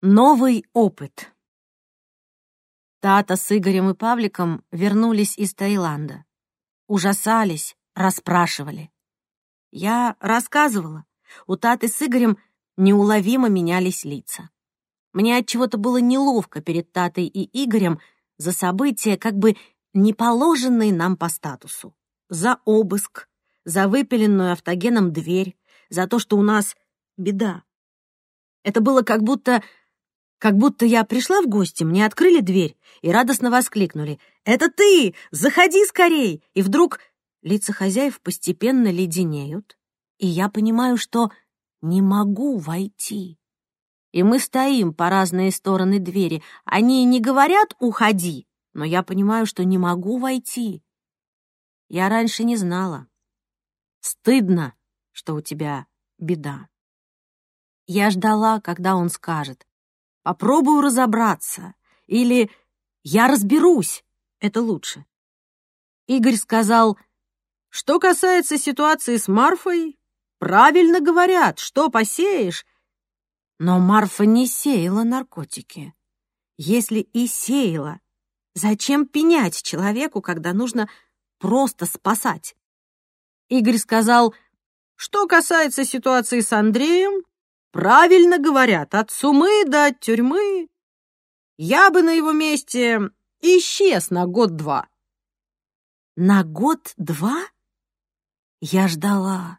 Новый опыт. Тата с Игорем и Павликом вернулись из Таиланда. Ужасались, расспрашивали. Я рассказывала. У Таты с Игорем неуловимо менялись лица. Мне от чего-то было неловко перед Татой и Игорем за события, как бы не положенные нам по статусу. За обыск, за выпиленную автогеном дверь, за то, что у нас беда. Это было как будто как будто я пришла в гости, мне открыли дверь и радостно воскликнули. «Это ты! Заходи скорей!» И вдруг лица хозяев постепенно леденеют, и я понимаю, что не могу войти. И мы стоим по разные стороны двери. Они не говорят «уходи», но я понимаю, что не могу войти. Я раньше не знала. Стыдно, что у тебя беда. Я ждала, когда он скажет попробую разобраться. Или я разберусь. Это лучше. Игорь сказал, что касается ситуации с Марфой, правильно говорят, что посеешь. Но Марфа не сеяла наркотики. Если и сеяла, зачем пенять человеку, когда нужно просто спасать? Игорь сказал, что касается ситуации с Андреем, Правильно говорят, от сумы до тюрьмы. Я бы на его месте исчез на год-два. На год-два? Я ждала.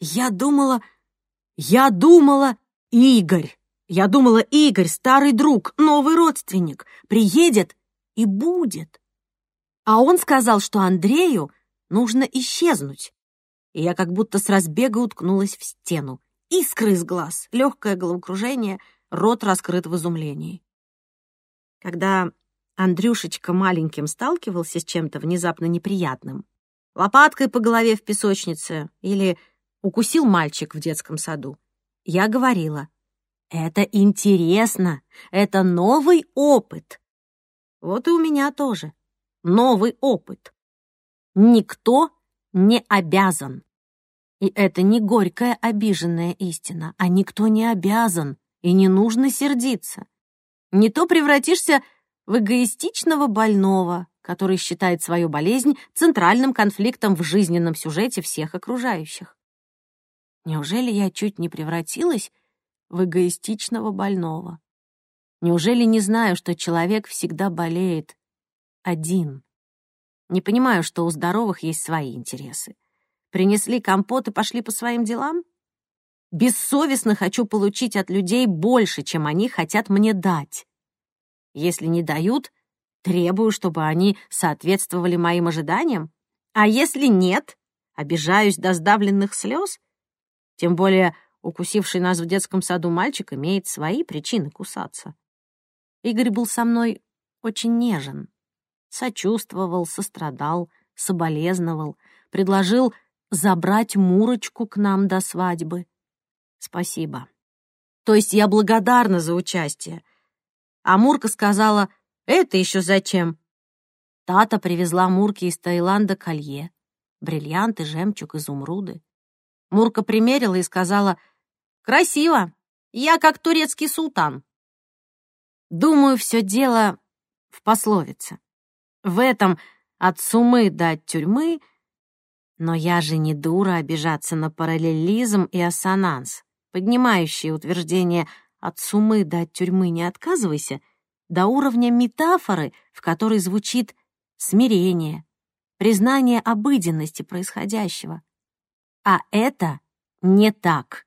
Я думала... Я думала... Игорь. Я думала, Игорь, старый друг, новый родственник, приедет и будет. А он сказал, что Андрею нужно исчезнуть. И я как будто с разбега уткнулась в стену искры из глаз, легкое головокружение, рот раскрыт в изумлении. Когда Андрюшечка маленьким сталкивался с чем-то внезапно неприятным, лопаткой по голове в песочнице или укусил мальчик в детском саду, я говорила, это интересно, это новый опыт. Вот и у меня тоже новый опыт. Никто не обязан. И это не горькая обиженная истина, а никто не обязан, и не нужно сердиться. Не то превратишься в эгоистичного больного, который считает свою болезнь центральным конфликтом в жизненном сюжете всех окружающих. Неужели я чуть не превратилась в эгоистичного больного? Неужели не знаю, что человек всегда болеет один? Не понимаю, что у здоровых есть свои интересы. Принесли компот и пошли по своим делам? Бессовестно хочу получить от людей больше, чем они хотят мне дать. Если не дают, требую, чтобы они соответствовали моим ожиданиям. А если нет, обижаюсь до сдавленных слез. Тем более укусивший нас в детском саду мальчик имеет свои причины кусаться. Игорь был со мной очень нежен. Сочувствовал, сострадал, соболезновал, предложил забрать Мурочку к нам до свадьбы. Спасибо. То есть я благодарна за участие. А Мурка сказала, это еще зачем? Тата привезла Мурке из Таиланда колье. Бриллианты, жемчуг, изумруды. Мурка примерила и сказала, «Красиво! Я как турецкий султан». Думаю, все дело в пословице. В этом «от сумы до тюрьмы» Но я же не дура обижаться на параллелизм и ассонанс, поднимающие утверждение «от сумы до тюрьмы не отказывайся» до уровня метафоры, в которой звучит смирение, признание обыденности происходящего. А это не так.